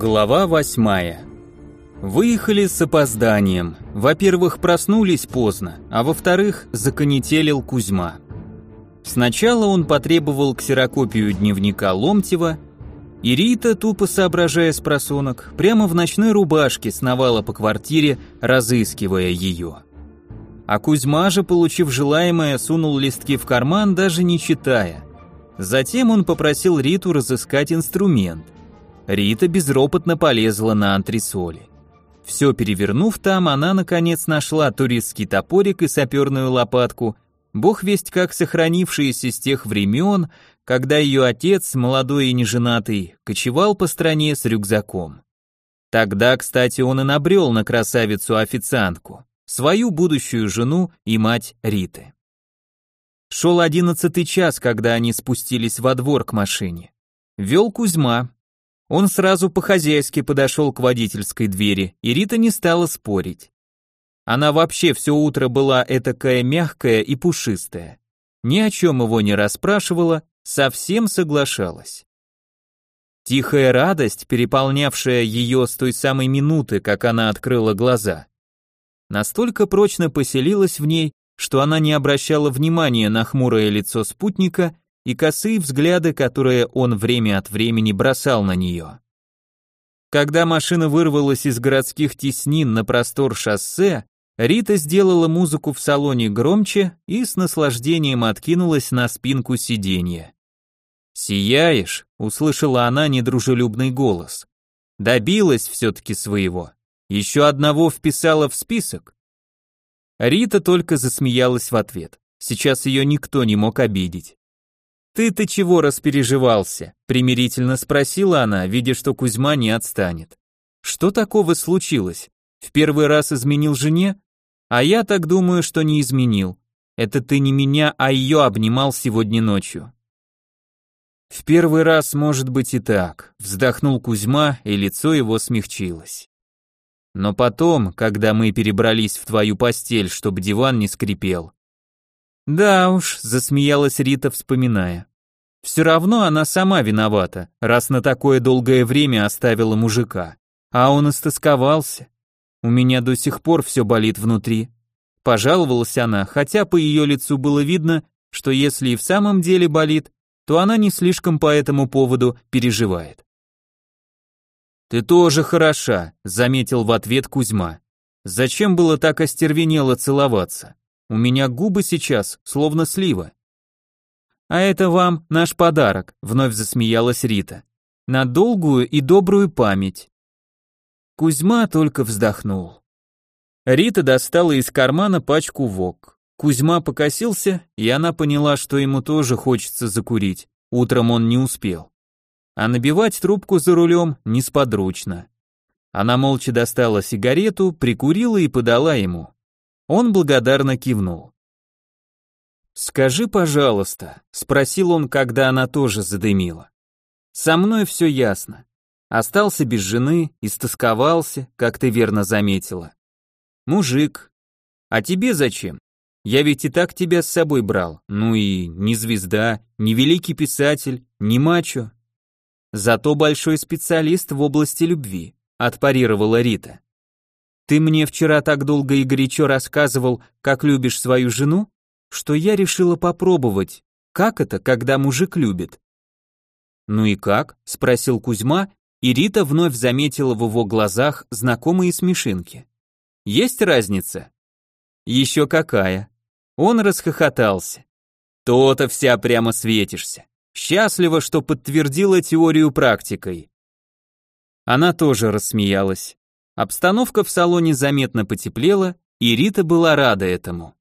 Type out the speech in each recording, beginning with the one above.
Глава восьмая. Выехали с опозданием. Во-первых, проснулись поздно, а во-вторых, законетелил Кузьма. Сначала он потребовал ксерокопию дневника Ломтева, и Рита, тупо соображая с просонок, прямо в ночной рубашке сновала по квартире, разыскивая ее. А Кузьма же, получив желаемое, сунул листки в карман, даже не читая. Затем он попросил Риту разыскать инструмент – Рита безропотно полезла на антресоли. Все перевернув там, она наконец нашла туристский топорик и саперную лопатку, бог весть как сохранившиеся с тех времен, когда ее отец, молодой и неженатый, кочевал по стране с рюкзаком. Тогда, кстати, он и набрел на красавицу-официантку, свою будущую жену и мать Риты. Шел одиннадцатый час, когда они спустились во двор к машине. Вел Кузьма, он сразу по-хозяйски подошел к водительской двери, и Рита не стала спорить. Она вообще все утро была этакая мягкая и пушистая. Ни о чем его не расспрашивала, совсем соглашалась. Тихая радость, переполнявшая ее с той самой минуты, как она открыла глаза, настолько прочно поселилась в ней, что она не обращала внимания на хмурое лицо спутника и косые взгляды, которые он время от времени бросал на нее. Когда машина вырвалась из городских теснин на простор шоссе, Рита сделала музыку в салоне громче и с наслаждением откинулась на спинку сиденья. «Сияешь», — услышала она недружелюбный голос. «Добилась все-таки своего. Еще одного вписала в список». Рита только засмеялась в ответ. Сейчас ее никто не мог обидеть. «Ты-то чего распереживался?» — примирительно спросила она, видя, что Кузьма не отстанет. «Что такого случилось? В первый раз изменил жене? А я так думаю, что не изменил. Это ты не меня, а ее обнимал сегодня ночью». «В первый раз, может быть, и так», — вздохнул Кузьма, и лицо его смягчилось. «Но потом, когда мы перебрались в твою постель, чтобы диван не скрипел, да уж, засмеялась Рита, вспоминая. Все равно она сама виновата, раз на такое долгое время оставила мужика. А он истосковался. У меня до сих пор все болит внутри. Пожаловалась она, хотя по ее лицу было видно, что если и в самом деле болит, то она не слишком по этому поводу переживает. «Ты тоже хороша», — заметил в ответ Кузьма. «Зачем было так остервенело целоваться? У меня губы сейчас, словно слива. А это вам наш подарок, вновь засмеялась Рита. На долгую и добрую память. Кузьма только вздохнул. Рита достала из кармана пачку вок. Кузьма покосился, и она поняла, что ему тоже хочется закурить. Утром он не успел. А набивать трубку за рулем несподручно. Она молча достала сигарету, прикурила и подала ему. Он благодарно кивнул. «Скажи, пожалуйста», — спросил он, когда она тоже задымила. «Со мной все ясно. Остался без жены, истосковался, как ты верно заметила. Мужик. А тебе зачем? Я ведь и так тебя с собой брал. Ну и не звезда, не великий писатель, не мачо. Зато большой специалист в области любви», — отпарировала Рита. Ты мне вчера так долго и горячо рассказывал, как любишь свою жену, что я решила попробовать, как это, когда мужик любит. Ну и как? спросил Кузьма, и Рита вновь заметила в его глазах знакомые смешинки. Есть разница? Еще какая? Он расхохотался. То-то вся прямо светишься. Счастливо, что подтвердила теорию практикой. Она тоже рассмеялась. Обстановка в салоне заметно потеплела, и Рита была рада этому.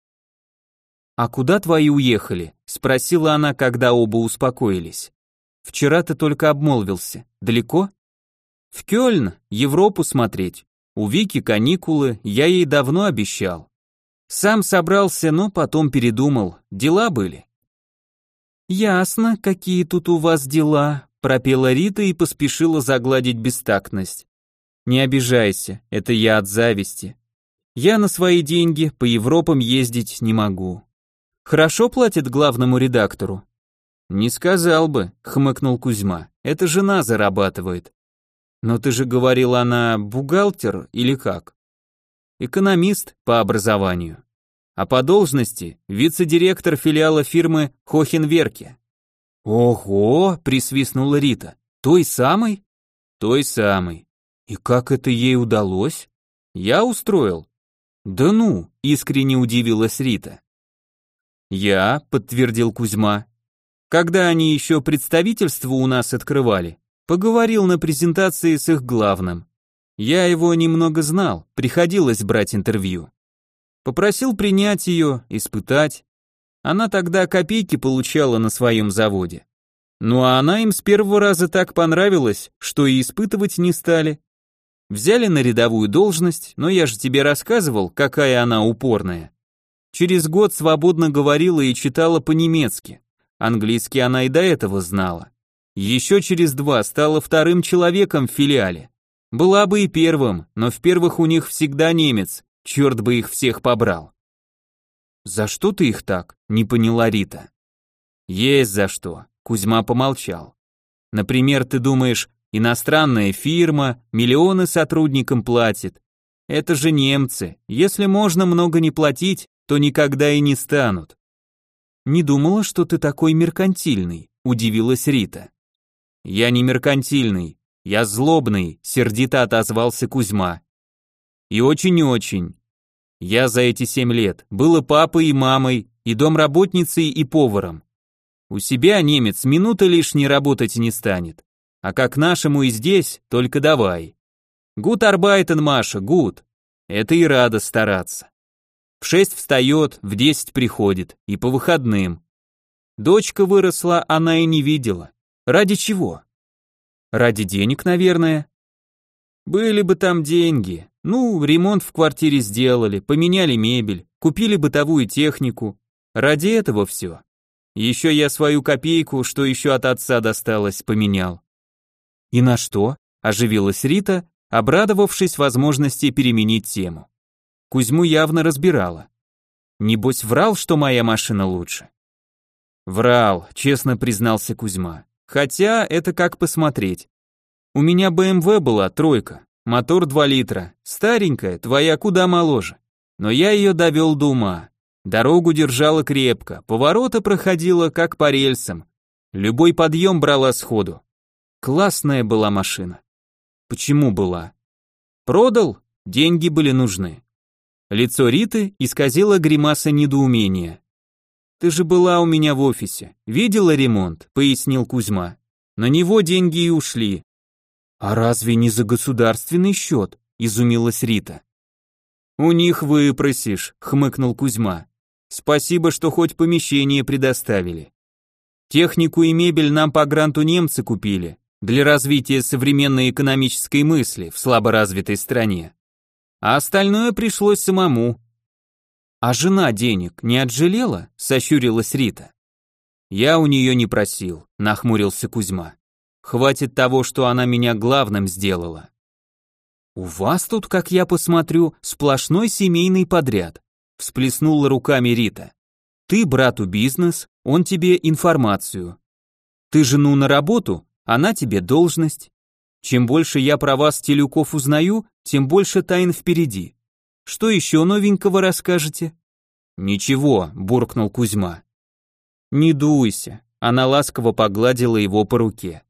«А куда твои уехали?» — спросила она, когда оба успокоились. «Вчера ты только обмолвился. Далеко?» «В Кёльн, Европу смотреть. У Вики каникулы, я ей давно обещал. Сам собрался, но потом передумал, дела были». «Ясно, какие тут у вас дела», — пропела Рита и поспешила загладить бестактность. Не обижайся, это я от зависти. Я на свои деньги по Европам ездить не могу. Хорошо платит главному редактору? Не сказал бы, хмыкнул Кузьма. Это жена зарабатывает. Но ты же говорил, она бухгалтер или как? Экономист по образованию. А по должности вице-директор филиала фирмы Хохенверке. Ого, присвистнула Рита. Той самой? Той самой. И как это ей удалось? Я устроил. Да ну, искренне удивилась Рита. Я, подтвердил Кузьма. Когда они еще представительство у нас открывали, поговорил на презентации с их главным. Я его немного знал, приходилось брать интервью. Попросил принять ее, испытать. Она тогда копейки получала на своем заводе. Ну а она им с первого раза так понравилась, что и испытывать не стали. Взяли на рядовую должность, но я же тебе рассказывал, какая она упорная. Через год свободно говорила и читала по-немецки. Английский она и до этого знала. Еще через два стала вторым человеком в филиале. Была бы и первым, но в первых у них всегда немец, черт бы их всех побрал. «За что ты их так?» — не поняла Рита. «Есть за что», — Кузьма помолчал. «Например, ты думаешь, иностранная фирма, миллионы сотрудникам платит. Это же немцы, если можно много не платить, то никогда и не станут. Не думала, что ты такой меркантильный, удивилась Рита. Я не меркантильный, я злобный, сердито отозвался Кузьма. И очень-очень. Я за эти семь лет был и папой, и мамой, и домработницей, и поваром. У себя немец минуты лишней работать не станет. А как нашему и здесь, только давай. Гуд арбайтен, Маша, гуд. Это и рада стараться. В шесть встает, в десять приходит, и по выходным. Дочка выросла, она и не видела. Ради чего? Ради денег, наверное. Были бы там деньги. Ну, ремонт в квартире сделали, поменяли мебель, купили бытовую технику. Ради этого все. Еще я свою копейку, что еще от отца досталось, поменял. И на что? Оживилась Рита, обрадовавшись возможности переменить тему. Кузьму явно разбирала. Небось врал, что моя машина лучше. Врал, честно признался Кузьма. Хотя это как посмотреть. У меня BMW была тройка, мотор 2 литра, старенькая, твоя куда моложе. Но я ее довел до ума. Дорогу держала крепко, повороты проходила как по рельсам. Любой подъем брала сходу. Классная была машина. Почему была? Продал, деньги были нужны. Лицо Риты исказило гримаса недоумения. «Ты же была у меня в офисе, видела ремонт», — пояснил Кузьма. «На него деньги и ушли». «А разве не за государственный счет?» — изумилась Рита. «У них выпросишь», — хмыкнул Кузьма. «Спасибо, что хоть помещение предоставили. Технику и мебель нам по гранту немцы купили, для развития современной экономической мысли в слаборазвитой стране а остальное пришлось самому. А жена денег не отжалела? Сощурилась Рита. Я у нее не просил, нахмурился Кузьма. Хватит того, что она меня главным сделала. У вас тут, как я посмотрю, сплошной семейный подряд, всплеснула руками Рита. Ты брату бизнес, он тебе информацию. Ты жену на работу, она тебе должность. Чем больше я про вас, Телюков, узнаю, тем больше тайн впереди. Что еще новенького расскажете? Ничего, буркнул Кузьма. Не дуйся, она ласково погладила его по руке.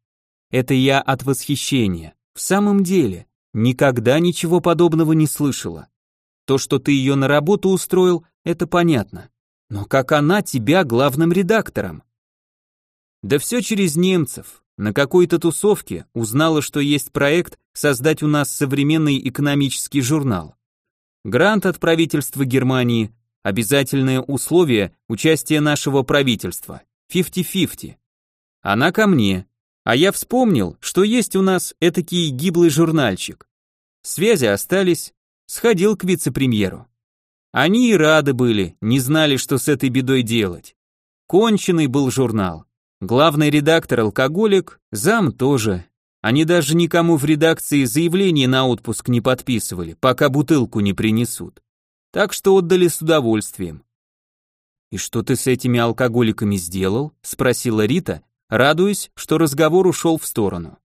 Это я от восхищения. В самом деле, никогда ничего подобного не слышала. То, что ты ее на работу устроил, это понятно. Но как она тебя главным редактором? Да все через немцев. На какой-то тусовке узнала, что есть проект создать у нас современный экономический журнал. Грант от правительства Германии, обязательное условие участия нашего правительства. 50-50. Она ко мне. А я вспомнил, что есть у нас этакий гиблый журнальчик. Связи остались, сходил к вице-премьеру. Они и рады были, не знали, что с этой бедой делать. Конченый был журнал. Главный редактор алкоголик, зам тоже. Они даже никому в редакции заявление на отпуск не подписывали, пока бутылку не принесут. Так что отдали с удовольствием. «И что ты с этими алкоголиками сделал?» – спросила Рита, радуясь, что разговор ушел в сторону.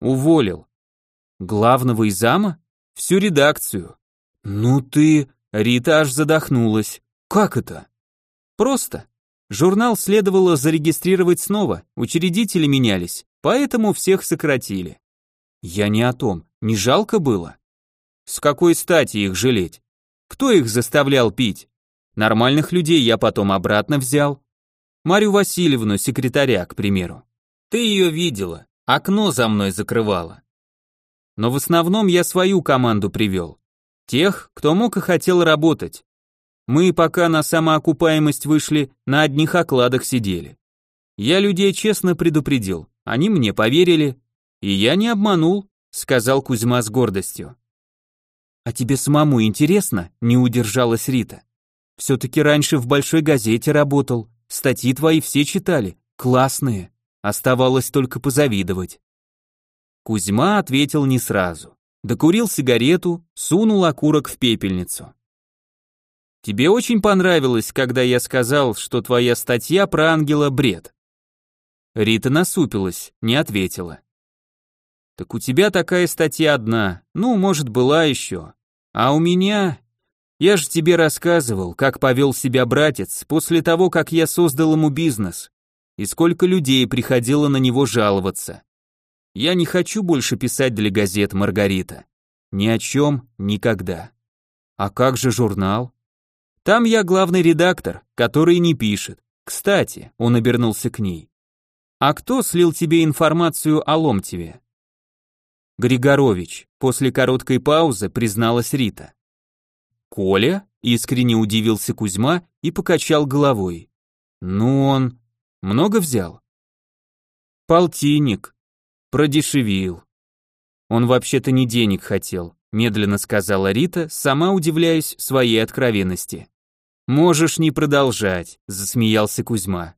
«Уволил. Главного из зама? Всю редакцию. Ну ты... Рита аж задохнулась. Как это? Просто. Журнал следовало зарегистрировать снова, учредители менялись, поэтому всех сократили. Я не о том, не жалко было? С какой стати их жалеть? Кто их заставлял пить? Нормальных людей я потом обратно взял. Марию Васильевну, секретаря, к примеру. Ты ее видела, окно за мной закрывала. Но в основном я свою команду привел. Тех, кто мог и хотел работать. Мы пока на самоокупаемость вышли, на одних окладах сидели. Я людей честно предупредил, они мне поверили, и я не обманул, сказал Кузьма с гордостью. А тебе самому интересно? Не удержалась Рита. Все-таки раньше в большой газете работал, статьи твои все читали, классные. Оставалось только позавидовать. Кузьма ответил не сразу. Докурил сигарету, сунул окурок в пепельницу. Тебе очень понравилось, когда я сказал, что твоя статья про ангела бред. Рита насупилась, не ответила. Так у тебя такая статья одна, ну, может, была еще. А у меня... Я же тебе рассказывал, как повел себя братец после того, как я создал ему бизнес, и сколько людей приходило на него жаловаться. Я не хочу больше писать для газет, Маргарита. Ни о чем, никогда. А как же журнал? Там я главный редактор, который не пишет. Кстати, он обернулся к ней. А кто слил тебе информацию о Ломтеве? Григорович, после короткой паузы призналась Рита. Коля? Искренне удивился Кузьма и покачал головой. Ну он много взял? Полтинник. Продешевил. Он вообще-то не денег хотел, медленно сказала Рита, сама удивляясь своей откровенности. «Можешь не продолжать», — засмеялся Кузьма.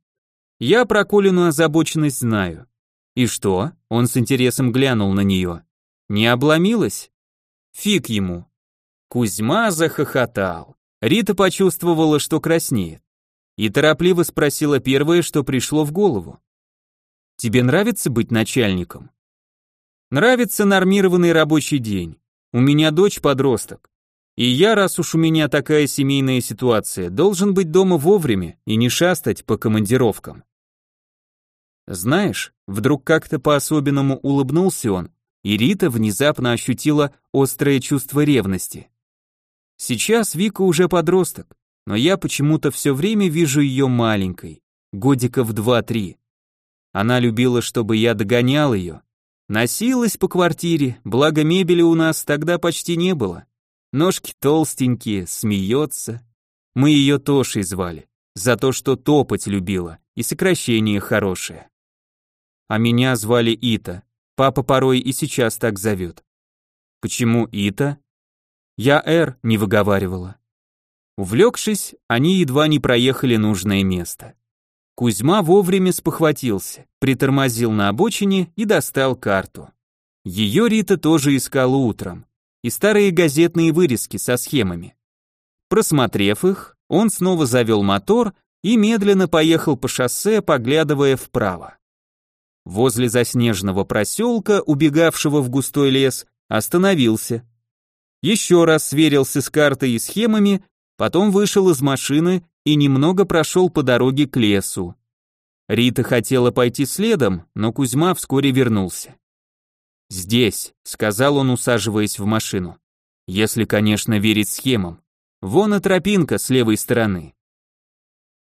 «Я про Колину озабоченность знаю». «И что?» — он с интересом глянул на нее. «Не обломилась?» «Фиг ему». Кузьма захохотал. Рита почувствовала, что краснеет. И торопливо спросила первое, что пришло в голову. «Тебе нравится быть начальником?» «Нравится нормированный рабочий день. У меня дочь подросток. И я, раз уж у меня такая семейная ситуация, должен быть дома вовремя и не шастать по командировкам. Знаешь, вдруг как-то по-особенному улыбнулся он, и Рита внезапно ощутила острое чувство ревности. Сейчас Вика уже подросток, но я почему-то все время вижу ее маленькой, годиков два-три. Она любила, чтобы я догонял ее. Носилась по квартире, благо мебели у нас тогда почти не было. Ножки толстенькие, смеется. Мы ее Тошей звали, за то, что топать любила, и сокращение хорошее. А меня звали Ита, папа порой и сейчас так зовет. Почему Ита? Я Р не выговаривала. Увлекшись, они едва не проехали нужное место. Кузьма вовремя спохватился, притормозил на обочине и достал карту. Ее Рита тоже искала утром и старые газетные вырезки со схемами. Просмотрев их, он снова завел мотор и медленно поехал по шоссе, поглядывая вправо. Возле заснеженного проселка, убегавшего в густой лес, остановился. Еще раз сверился с картой и схемами, потом вышел из машины и немного прошел по дороге к лесу. Рита хотела пойти следом, но Кузьма вскоре вернулся. «Здесь», — сказал он, усаживаясь в машину. «Если, конечно, верить схемам. Вон и тропинка с левой стороны».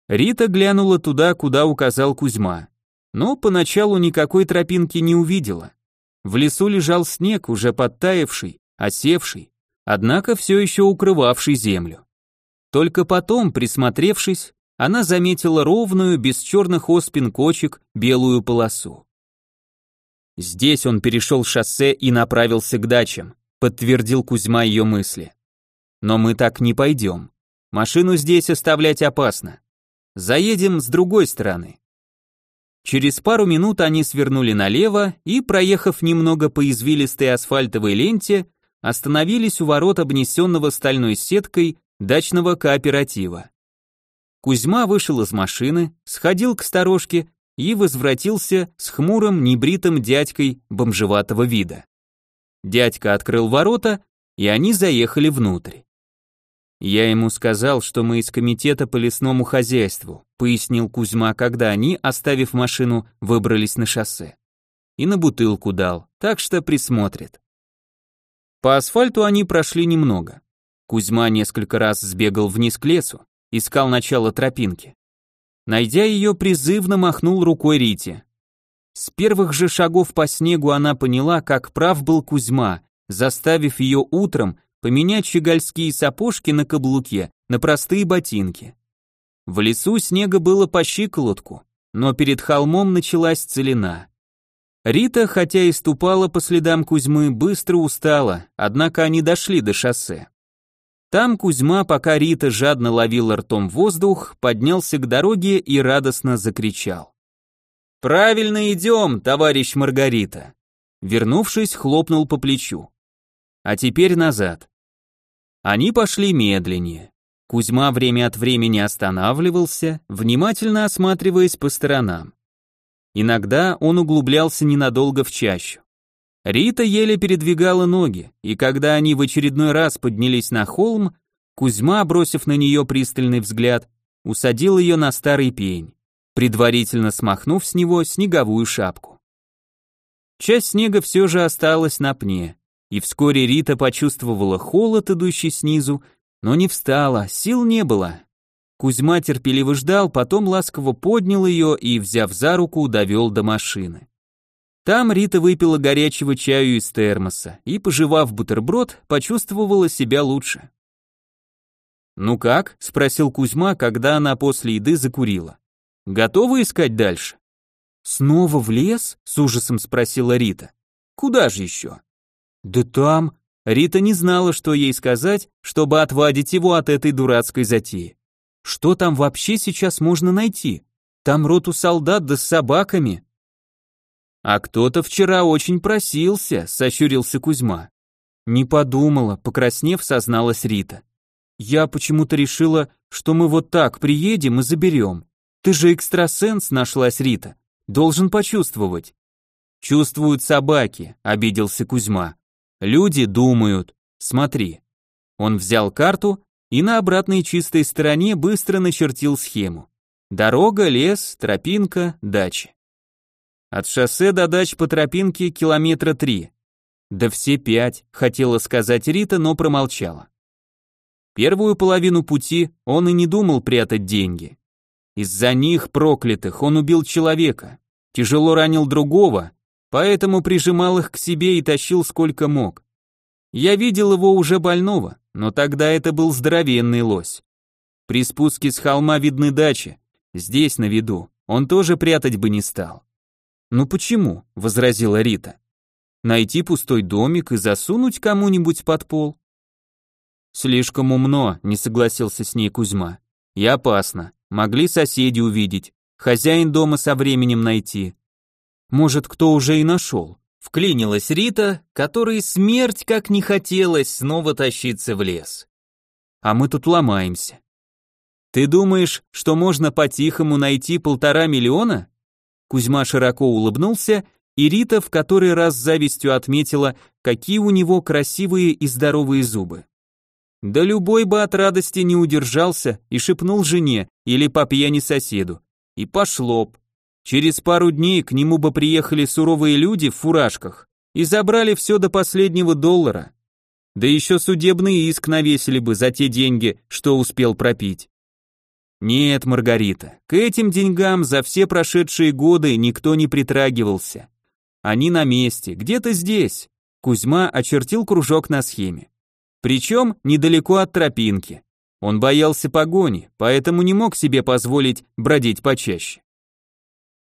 Рита глянула туда, куда указал Кузьма, но поначалу никакой тропинки не увидела. В лесу лежал снег, уже подтаявший, осевший, однако все еще укрывавший землю. Только потом, присмотревшись, она заметила ровную, без черных оспин кочек, белую полосу. Здесь он перешел шоссе и направился к дачам, подтвердил Кузьма ее мысли. Но мы так не пойдем. Машину здесь оставлять опасно. Заедем с другой стороны. Через пару минут они свернули налево и, проехав немного по извилистой асфальтовой ленте, остановились у ворот обнесенного стальной сеткой дачного кооператива. Кузьма вышел из машины, сходил к сторожке и возвратился с хмурым, небритым дядькой бомжеватого вида. Дядька открыл ворота, и они заехали внутрь. Я ему сказал, что мы из комитета по лесному хозяйству, пояснил Кузьма, когда они, оставив машину, выбрались на шоссе. И на бутылку дал, так что присмотрит. По асфальту они прошли немного. Кузьма несколько раз сбегал вниз к лесу, искал начало тропинки. Найдя ее, призывно махнул рукой Рите. С первых же шагов по снегу она поняла, как прав был Кузьма, заставив ее утром поменять щегольские сапожки на каблуке на простые ботинки. В лесу снега было по щиколотку, но перед холмом началась целина. Рита, хотя и ступала по следам Кузьмы, быстро устала, однако они дошли до шоссе. Там Кузьма, пока Рита жадно ловила ртом воздух, поднялся к дороге и радостно закричал. «Правильно идем, товарищ Маргарита!» Вернувшись, хлопнул по плечу. А теперь назад. Они пошли медленнее. Кузьма время от времени останавливался, внимательно осматриваясь по сторонам. Иногда он углублялся ненадолго в чащу. Рита еле передвигала ноги, и когда они в очередной раз поднялись на холм, Кузьма, бросив на нее пристальный взгляд, усадил ее на старый пень, предварительно смахнув с него снеговую шапку. Часть снега все же осталась на пне, и вскоре Рита почувствовала холод, идущий снизу, но не встала, сил не было. Кузьма терпеливо ждал, потом ласково поднял ее и, взяв за руку, довел до машины. Там Рита выпила горячего чаю из термоса и, пожевав бутерброд, почувствовала себя лучше. «Ну как?» — спросил Кузьма, когда она после еды закурила. «Готова искать дальше?» «Снова в лес?» — с ужасом спросила Рита. «Куда же еще?» «Да там...» Рита не знала, что ей сказать, чтобы отвадить его от этой дурацкой затеи. Что там вообще сейчас можно найти? Там роту солдат да с собаками. А кто-то вчера очень просился, сощурился Кузьма. Не подумала, покраснев, созналась Рита. Я почему-то решила, что мы вот так приедем и заберем. Ты же экстрасенс, нашлась Рита. Должен почувствовать. Чувствуют собаки, обиделся Кузьма. Люди думают. Смотри. Он взял карту и на обратной чистой стороне быстро начертил схему. Дорога, лес, тропинка, дачи. От шоссе до дач по тропинке километра три. Да все пять, хотела сказать Рита, но промолчала. Первую половину пути он и не думал прятать деньги. Из-за них, проклятых, он убил человека, тяжело ранил другого, поэтому прижимал их к себе и тащил сколько мог. Я видел его уже больного, но тогда это был здоровенный лось. При спуске с холма видны дачи, здесь на виду, он тоже прятать бы не стал. «Ну почему?» — возразила Рита. «Найти пустой домик и засунуть кому-нибудь под пол?» «Слишком умно», — не согласился с ней Кузьма. «И опасно. Могли соседи увидеть, хозяин дома со временем найти. Может, кто уже и нашел. Вклинилась Рита, которой смерть как не хотелось снова тащиться в лес. А мы тут ломаемся. Ты думаешь, что можно по-тихому найти полтора миллиона? Кузьма широко улыбнулся, и Рита в который раз с завистью отметила, какие у него красивые и здоровые зубы. Да любой бы от радости не удержался и шепнул жене или по пьяни соседу. И пошло б. Через пару дней к нему бы приехали суровые люди в фуражках и забрали все до последнего доллара. Да еще судебный иск навесили бы за те деньги, что успел пропить. Нет, Маргарита, к этим деньгам за все прошедшие годы никто не притрагивался. Они на месте, где-то здесь. Кузьма очертил кружок на схеме. Причем недалеко от тропинки. Он боялся погони, поэтому не мог себе позволить бродить почаще.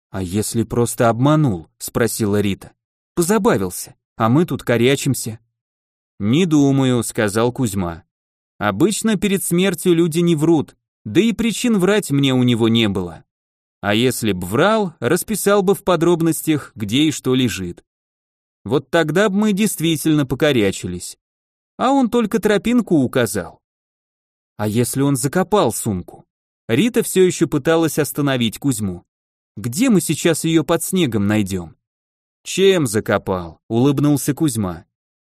«А если просто обманул?» — спросила Рита. «Позабавился, а мы тут корячимся». «Не думаю», — сказал Кузьма. «Обычно перед смертью люди не врут, да и причин врать мне у него не было. А если б врал, расписал бы в подробностях, где и что лежит. Вот тогда бы мы действительно покорячились. А он только тропинку указал. А если он закопал сумку? Рита все еще пыталась остановить Кузьму. Где мы сейчас ее под снегом найдем? Чем закопал? Улыбнулся Кузьма.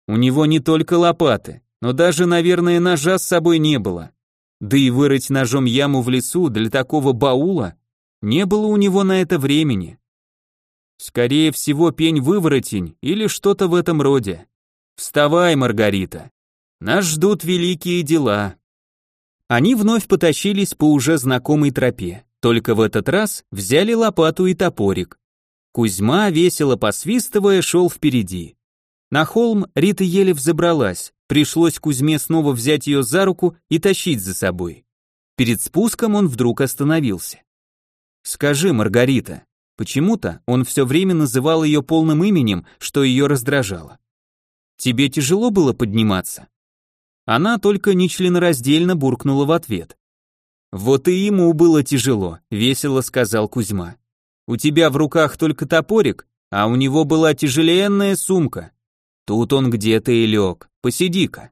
У него не только лопаты, но даже, наверное, ножа с собой не было. Да и вырыть ножом яму в лесу для такого баула не было у него на это времени. Скорее всего, пень-выворотень или что-то в этом роде. Вставай, Маргарита. Нас ждут великие дела. Они вновь потащились по уже знакомой тропе, только в этот раз взяли лопату и топорик. Кузьма, весело посвистывая, шел впереди. На холм Рита еле взобралась, пришлось Кузьме снова взять ее за руку и тащить за собой. Перед спуском он вдруг остановился. «Скажи, Маргарита, почему-то он все время называл ее полным именем, что ее раздражало. Тебе тяжело было подниматься?» Она только нечленораздельно буркнула в ответ. «Вот и ему было тяжело», — весело сказал Кузьма. У тебя в руках только топорик, а у него была тяжеленная сумка. Тут он где-то и лег. Посиди-ка.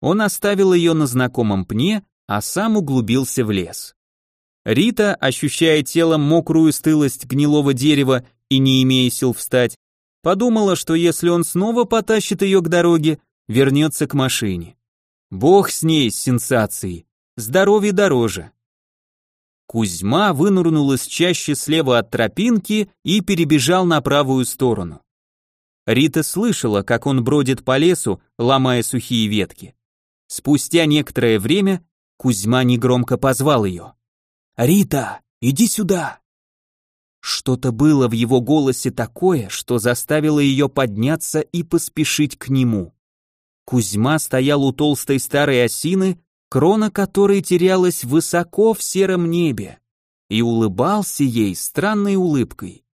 Он оставил ее на знакомом пне, а сам углубился в лес. Рита, ощущая телом мокрую стылость гнилого дерева и не имея сил встать, подумала, что если он снова потащит ее к дороге, вернется к машине. Бог с ней, с сенсацией. Здоровье дороже. Кузьма вынырнул из чащи слева от тропинки и перебежал на правую сторону. Рита слышала, как он бродит по лесу, ломая сухие ветки. Спустя некоторое время Кузьма негромко позвал ее. «Рита, иди сюда!» Что-то было в его голосе такое, что заставило ее подняться и поспешить к нему. Кузьма стоял у толстой старой осины крона которой терялась высоко в сером небе, и улыбался ей странной улыбкой.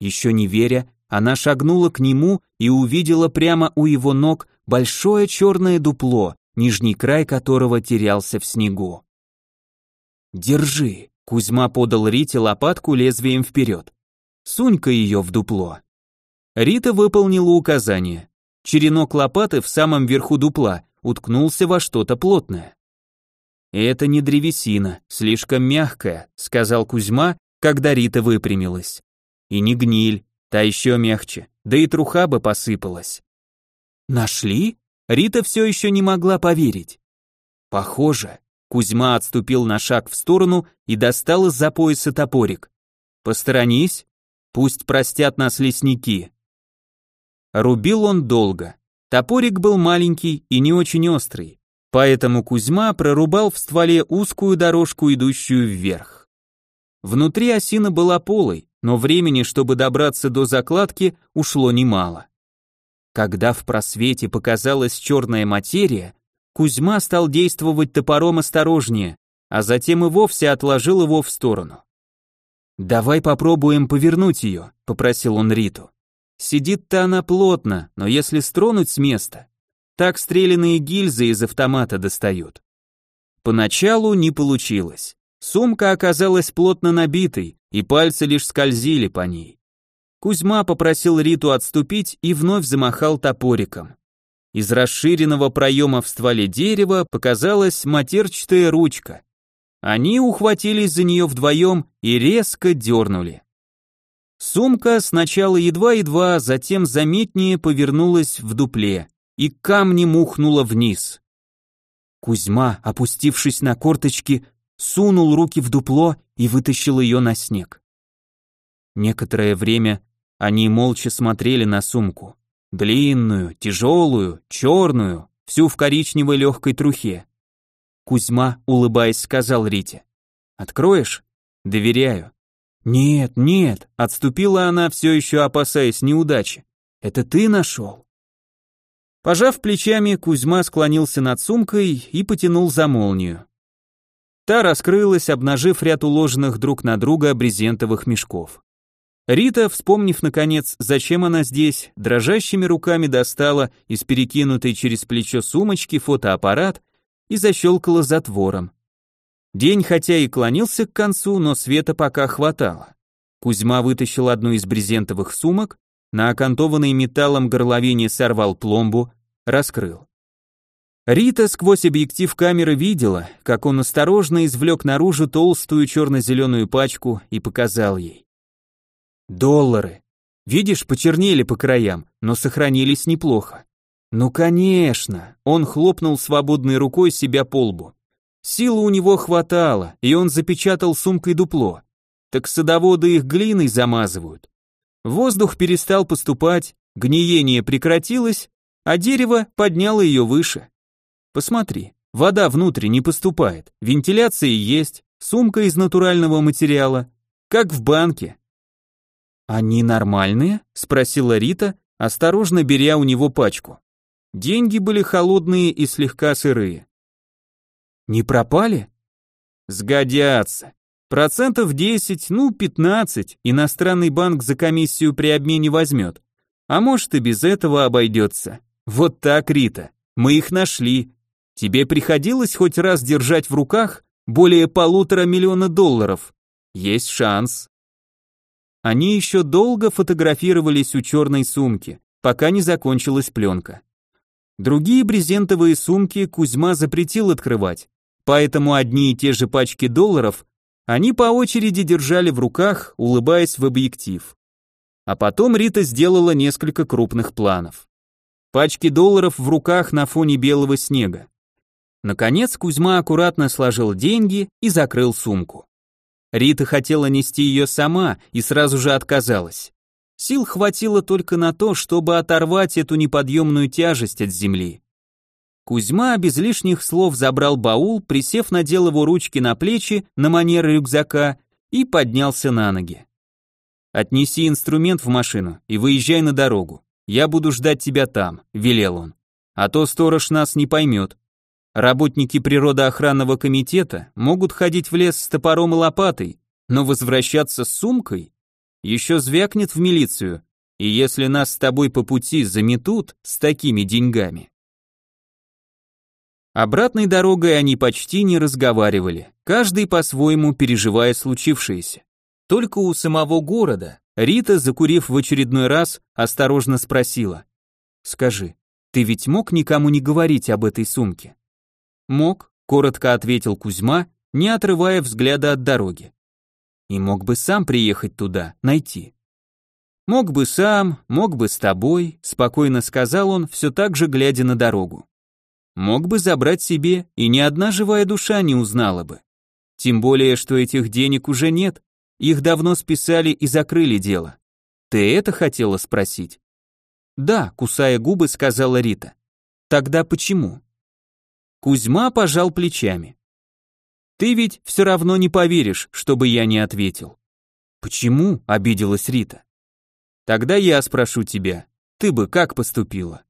Еще не веря, она шагнула к нему и увидела прямо у его ног большое черное дупло, нижний край которого терялся в снегу. «Держи», — Кузьма подал Рите лопатку лезвием вперед. «Сунь-ка ее в дупло». Рита выполнила указание. Черенок лопаты в самом верху дупла уткнулся во что-то плотное. «Это не древесина, слишком мягкая», — сказал Кузьма, когда Рита выпрямилась. «И не гниль, та еще мягче, да и труха бы посыпалась». «Нашли?» Рита все еще не могла поверить. «Похоже». Кузьма отступил на шаг в сторону и достал из-за пояса топорик. «Посторонись, пусть простят нас лесники». Рубил он долго. Топорик был маленький и не очень острый. Поэтому Кузьма прорубал в стволе узкую дорожку, идущую вверх. Внутри осина была полой, но времени, чтобы добраться до закладки, ушло немало. Когда в просвете показалась черная материя, Кузьма стал действовать топором осторожнее, а затем и вовсе отложил его в сторону. «Давай попробуем повернуть ее», — попросил он Риту. «Сидит-то она плотно, но если стронуть с места, так стрелянные гильзы из автомата достают. Поначалу не получилось. Сумка оказалась плотно набитой, и пальцы лишь скользили по ней. Кузьма попросил Риту отступить и вновь замахал топориком. Из расширенного проема в стволе дерева показалась матерчатая ручка. Они ухватились за нее вдвоем и резко дернули. Сумка сначала едва-едва, затем заметнее повернулась в дупле и камнем ухнула вниз. Кузьма, опустившись на корточки, сунул руки в дупло и вытащил ее на снег. Некоторое время они молча смотрели на сумку. Длинную, тяжелую, черную, всю в коричневой легкой трухе. Кузьма, улыбаясь, сказал Рите. «Откроешь?» «Доверяю». «Нет, нет», отступила она, все еще опасаясь неудачи. «Это ты нашел?» Пожав плечами, Кузьма склонился над сумкой и потянул за молнию. Та раскрылась, обнажив ряд уложенных друг на друга брезентовых мешков. Рита, вспомнив наконец, зачем она здесь, дрожащими руками достала из перекинутой через плечо сумочки фотоаппарат и защелкала затвором. День хотя и клонился к концу, но света пока хватало. Кузьма вытащил одну из брезентовых сумок, на окантованной металлом горловине сорвал пломбу, раскрыл. Рита сквозь объектив камеры видела, как он осторожно извлек наружу толстую черно-зеленую пачку и показал ей. Доллары. Видишь, почернели по краям, но сохранились неплохо. Ну, конечно, он хлопнул свободной рукой себя по лбу. Силы у него хватало, и он запечатал сумкой дупло. Так садоводы их глиной замазывают. Воздух перестал поступать, гниение прекратилось, а дерево подняло ее выше. Посмотри, вода внутрь не поступает, вентиляция есть, сумка из натурального материала, как в банке. Они нормальные? спросила Рита, осторожно беря у него пачку. Деньги были холодные и слегка сырые. Не пропали? Сгодятся. Процентов 10, ну 15 иностранный банк за комиссию при обмене возьмет. А может и без этого обойдется. Вот так, Рита. Мы их нашли. Тебе приходилось хоть раз держать в руках более полутора миллиона долларов? Есть шанс. Они еще долго фотографировались у черной сумки, пока не закончилась пленка. Другие брезентовые сумки Кузьма запретил открывать, поэтому одни и те же пачки долларов они по очереди держали в руках, улыбаясь в объектив. А потом Рита сделала несколько крупных планов. Пачки долларов в руках на фоне белого снега. Наконец Кузьма аккуратно сложил деньги и закрыл сумку. Рита хотела нести ее сама и сразу же отказалась. Сил хватило только на то, чтобы оторвать эту неподъемную тяжесть от земли. Кузьма без лишних слов забрал баул, присев надел его ручки на плечи на манер рюкзака и поднялся на ноги. «Отнеси инструмент в машину и выезжай на дорогу. «Я буду ждать тебя там», — велел он. «А то сторож нас не поймет. Работники природоохранного комитета могут ходить в лес с топором и лопатой, но возвращаться с сумкой еще звякнет в милицию, и если нас с тобой по пути заметут с такими деньгами». Обратной дорогой они почти не разговаривали, каждый по-своему переживая случившееся. Только у самого города Рита, закурив в очередной раз, осторожно спросила. «Скажи, ты ведь мог никому не говорить об этой сумке?» «Мог», — коротко ответил Кузьма, не отрывая взгляда от дороги. «И мог бы сам приехать туда, найти». «Мог бы сам, мог бы с тобой», — спокойно сказал он, все так же глядя на дорогу. «Мог бы забрать себе, и ни одна живая душа не узнала бы. Тем более, что этих денег уже нет, их давно списали и закрыли дело. Ты это хотела спросить? Да, кусая губы, сказала Рита. Тогда почему? Кузьма пожал плечами. Ты ведь все равно не поверишь, чтобы я не ответил. Почему? обиделась Рита. Тогда я спрошу тебя. Ты бы как поступила?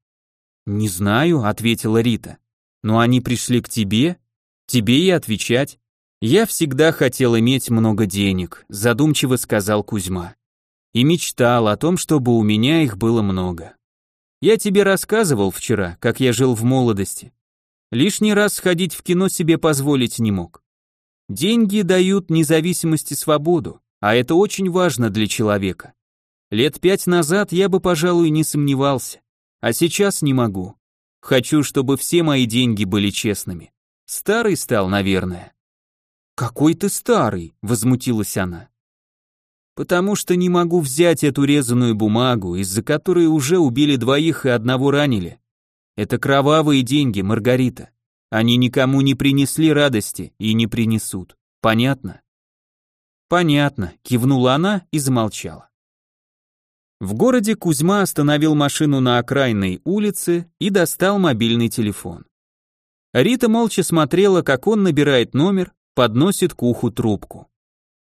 Не знаю, ответила Рита. Но они пришли к тебе, тебе и отвечать. «Я всегда хотел иметь много денег», задумчиво сказал Кузьма. «И мечтал о том, чтобы у меня их было много. Я тебе рассказывал вчера, как я жил в молодости. Лишний раз сходить в кино себе позволить не мог. Деньги дают независимость и свободу, а это очень важно для человека. Лет пять назад я бы, пожалуй, не сомневался, а сейчас не могу. Хочу, чтобы все мои деньги были честными. Старый стал, наверное. «Какой ты старый!» — возмутилась она. «Потому что не могу взять эту резаную бумагу, из-за которой уже убили двоих и одного ранили. Это кровавые деньги, Маргарита. Они никому не принесли радости и не принесут. Понятно?» «Понятно», — кивнула она и замолчала. В городе Кузьма остановил машину на окраинной улице и достал мобильный телефон. Рита молча смотрела, как он набирает номер, подносит к уху трубку.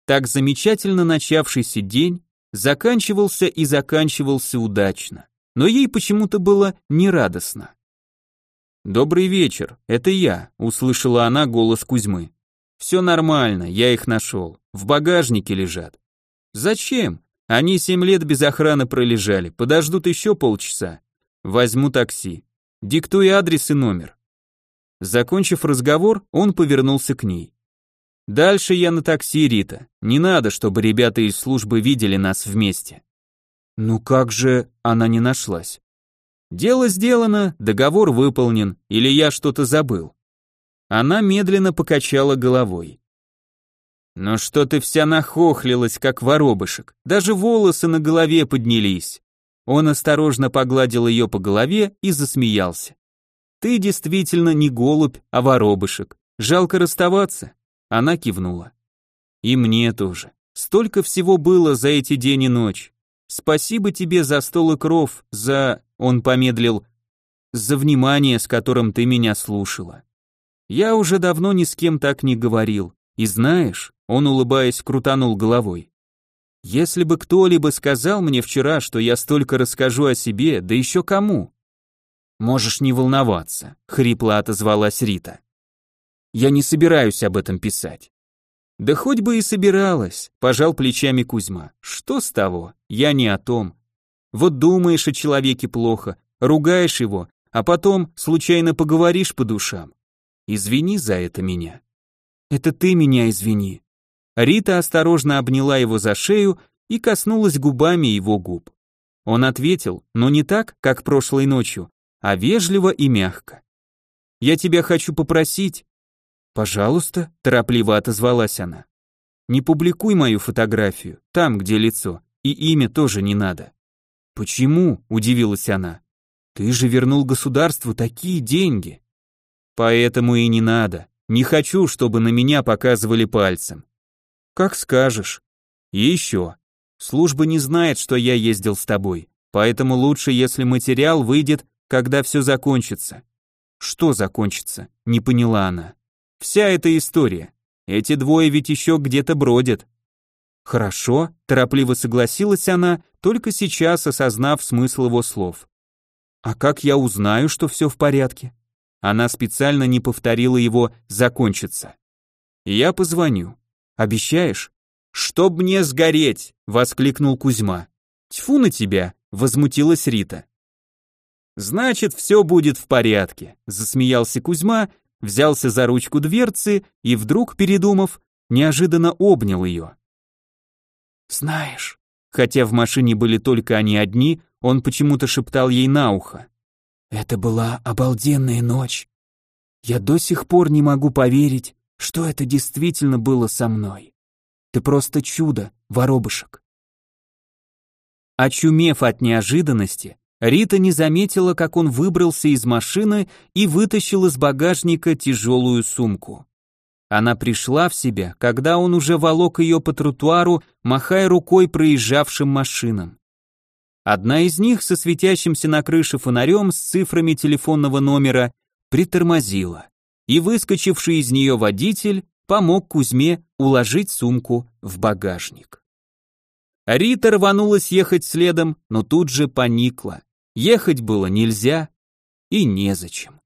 Так замечательно начавшийся день заканчивался и заканчивался удачно, но ей почему-то было нерадостно. «Добрый вечер, это я», — услышала она голос Кузьмы. «Все нормально, я их нашел, в багажнике лежат». «Зачем? Они семь лет без охраны пролежали, подождут еще полчаса. Возьму такси. Диктуй адрес и номер». Закончив разговор, он повернулся к ней. Дальше я на такси, Рита. Не надо, чтобы ребята из службы видели нас вместе. Ну как же она не нашлась? Дело сделано, договор выполнен, или я что-то забыл. Она медленно покачала головой. Но что ты вся нахохлилась, как воробышек, даже волосы на голове поднялись. Он осторожно погладил ее по голове и засмеялся. Ты действительно не голубь, а воробышек. Жалко расставаться. Она кивнула. И мне тоже. Столько всего было за эти день и ночь. Спасибо тебе за стол и кров, за... Он помедлил. За внимание, с которым ты меня слушала. Я уже давно ни с кем так не говорил. И знаешь, он, улыбаясь, крутанул головой. Если бы кто-либо сказал мне вчера, что я столько расскажу о себе, да еще кому? Можешь не волноваться, хрипло отозвалась Рита. Я не собираюсь об этом писать. Да хоть бы и собиралась, пожал плечами Кузьма. Что с того? Я не о том. Вот думаешь о человеке плохо, ругаешь его, а потом случайно поговоришь по душам. Извини за это меня. Это ты меня извини. Рита осторожно обняла его за шею и коснулась губами его губ. Он ответил, но не так, как прошлой ночью, а вежливо и мягко. Я тебя хочу попросить. Пожалуйста, торопливо отозвалась она. Не публикуй мою фотографию, там, где лицо, и имя тоже не надо. Почему? удивилась она. Ты же вернул государству такие деньги. Поэтому и не надо. Не хочу, чтобы на меня показывали пальцем. Как скажешь. Еще. Служба не знает, что я ездил с тобой, поэтому лучше, если материал выйдет, когда все закончится. Что закончится? Не поняла она. Вся эта история. Эти двое ведь еще где-то бродят. Хорошо, торопливо согласилась она, только сейчас осознав смысл его слов. А как я узнаю, что все в порядке? Она специально не повторила его «закончится». «Я позвоню. Обещаешь?» «Чтоб мне сгореть!» — воскликнул Кузьма. «Тьфу на тебя!» — возмутилась Рита. «Значит, все будет в порядке», — засмеялся Кузьма, взялся за ручку дверцы и вдруг, передумав, неожиданно обнял ее. «Знаешь», хотя в машине были только они одни, он почему-то шептал ей на ухо. Это была обалденная ночь. Я до сих пор не могу поверить, что это действительно было со мной. Ты просто чудо, воробышек. Очумев от неожиданности, Рита не заметила, как он выбрался из машины и вытащил из багажника тяжелую сумку. Она пришла в себя, когда он уже волок ее по тротуару, махая рукой проезжавшим машинам. Одна из них со светящимся на крыше фонарем с цифрами телефонного номера притормозила, и выскочивший из нее водитель помог Кузьме уложить сумку в багажник. Рита рванулась ехать следом, но тут же поникла. Ехать было нельзя и незачем.